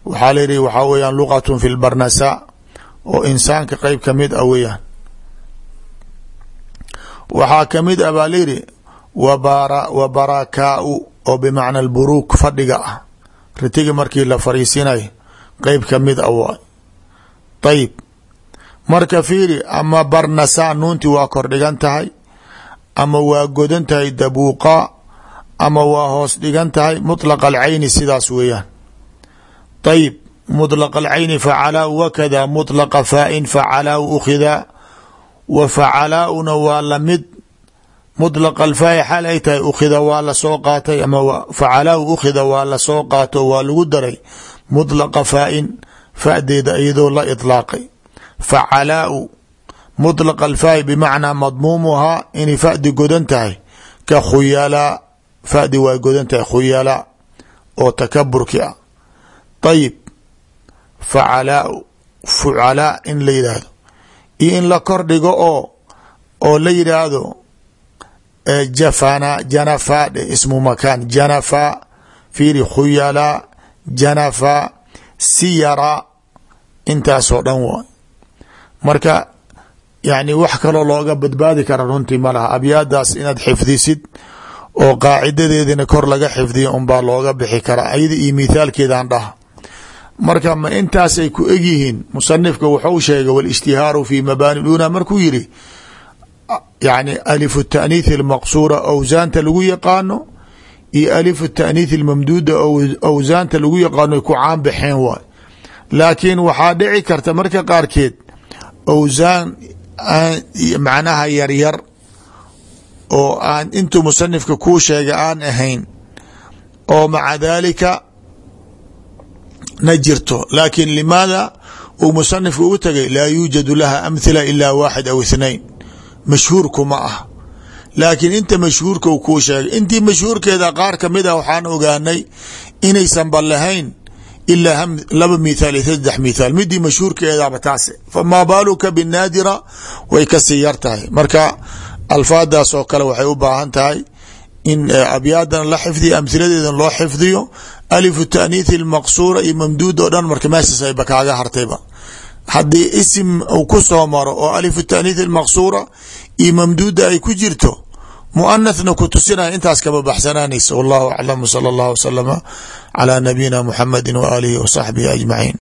waxaa la yihi waxaa weyaan lugat fi lbarnasaa oo insaanka qeyb ka mid a weyaan waxaa ka mid a baa layidhi wa barakaau oo bimacna buruuk fadhiga ah. Ritiga markii la fariisinayo qeyb kamid a waay ayib marka fiiri ama barnasa nuunti waa kordhigan tahay ama waa godan tahay dabuuqa ama waa hoos dhigan tahay muطlaq alcayni sidaas weeyaan ayib mطlq alcayni facalaa wakada muطlaqa faain facalaa ukhida wa facalaauna waa lamid muطlaq alfaai xaal ay tahay ukhida waa lasoo qaatay ama facalaa ukhida waa lasoo qaato waa lagu daray muطlaqa faain fadeeda iyadoo la iطlaaqay facalaau muطlaq alfaai bimacnaa madmuumuhaa inay fadi godan tahay ka khuyalaa fadi waa godan tahay khuyalaa oo takaburki ah ayib facalaa fucalaa in la yidhaahdo iyo in la kor dhigo oo oo la yidhaahdo jafana janafaa dhe ismu makaan janafaa fiiri khuyalaa janafa siyara intaasoo dhan waay. Marka yani wax kaloo looga badbaadi kara runtii ma laha. Abyaadaas inaad xifdisid oo qaacidadeedina kor laga xifdiya unbaa looga bixi karaa ayada iyo mithaalkeedaan dhaha. Marka ma intaasay ku egyihiin musanifka wuxuu sheegay walijtihaaru fi mabaani luna markuu yidhi yani alifu taaniith almaqsuura awsaanta lagu yaqaano iyo alifu taaniih ilmamduuda awsaanta lagu yaqaano ku caan baxeen waay. Laakiin waxaa dhici karta marka qaarkeed awsaan macnaha yaryar oo aan intuu musanifka kuu sheegay aan ahayn oo maca daalika na jirto. Laakiin limaada uu musanifka ugu tagay laa yuujadu laha amhila ilaa waaxid aw ithnain mashhuurkuma ah laakiin inta mashhuurka u kuu sheegay intii mashhuurkeeda qaar ka mid a waxaan ogaanay inaysan ban lahayn ilaa laba mithaal iyo saddex mithaal midii mashhuurkeedaba taase famaa baaluka binaadira way ka sii yar tahay. Marka alfaadaas oo kale waxay u baahan tahay in abyaadan la xifdiyo amhiladeedan loo xifdiyo. Alifu taaniithi lmaqsuura iyo mamduud oo dhan marka meeshaas ayba kaaga hartayba. Haddii isim uu ku soo maro oo alifu taaniithi lmaqsuura iyo mamduuda ay ku jirto muanathna ku tusinaya intaas kaba baxsanaanaysa. Wallahu aclam sala allahu wasalama calaa nabiyina muxamedi wa aalihi wa saxbihi ajmaciin